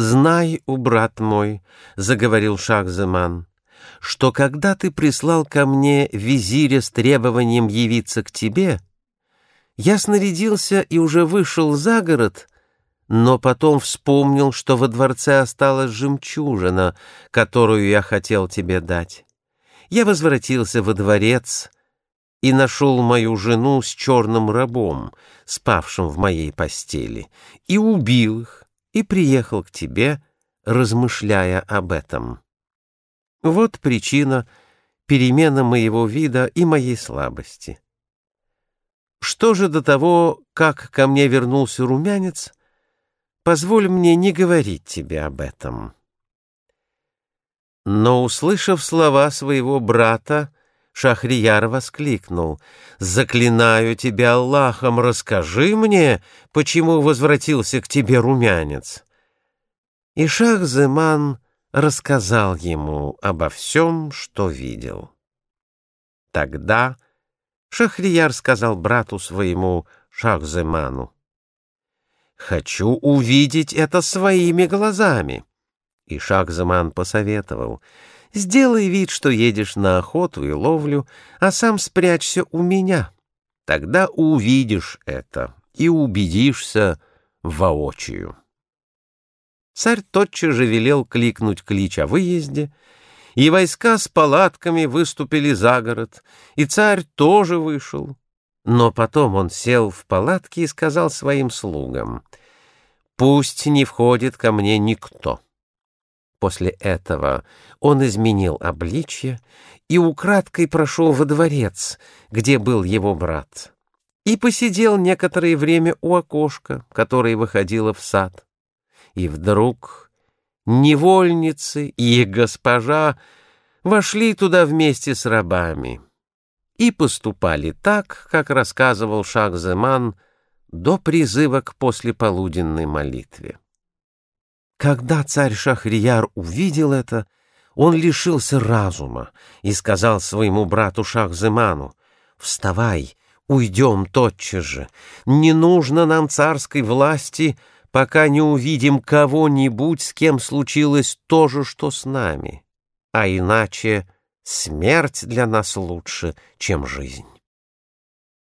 «Знай, у брат мой», — заговорил Шахземан, «что когда ты прислал ко мне визиря с требованием явиться к тебе, я снарядился и уже вышел за город, но потом вспомнил, что во дворце осталась жемчужина, которую я хотел тебе дать. Я возвратился во дворец и нашел мою жену с черным рабом, спавшим в моей постели, и убил их, и приехал к тебе, размышляя об этом. Вот причина перемены моего вида и моей слабости. Что же до того, как ко мне вернулся румянец, позволь мне не говорить тебе об этом. Но, услышав слова своего брата, Шахрияр воскликнул. «Заклинаю тебя Аллахом, расскажи мне, почему возвратился к тебе румянец». И Шахземан рассказал ему обо всем, что видел. Тогда Шахрияр сказал брату своему Шахземану, «Хочу увидеть это своими глазами». И Шахземан посоветовал, «Сделай вид, что едешь на охоту и ловлю, а сам спрячься у меня. Тогда увидишь это и убедишься воочию». Царь тотчас же велел кликнуть клич о выезде, и войска с палатками выступили за город, и царь тоже вышел. Но потом он сел в палатке и сказал своим слугам, «Пусть не входит ко мне никто». После этого он изменил обличье и украдкой прошел во дворец, где был его брат, и посидел некоторое время у окошка, которое выходило в сад. И вдруг невольницы и госпожа вошли туда вместе с рабами и поступали так, как рассказывал Шахземан до призыва к послеполуденной молитве. Когда царь Шахрияр увидел это, он лишился разума и сказал своему брату Шахземану, «Вставай, уйдем тотчас же. Не нужно нам царской власти, пока не увидим кого-нибудь, с кем случилось то же, что с нами. А иначе смерть для нас лучше, чем жизнь».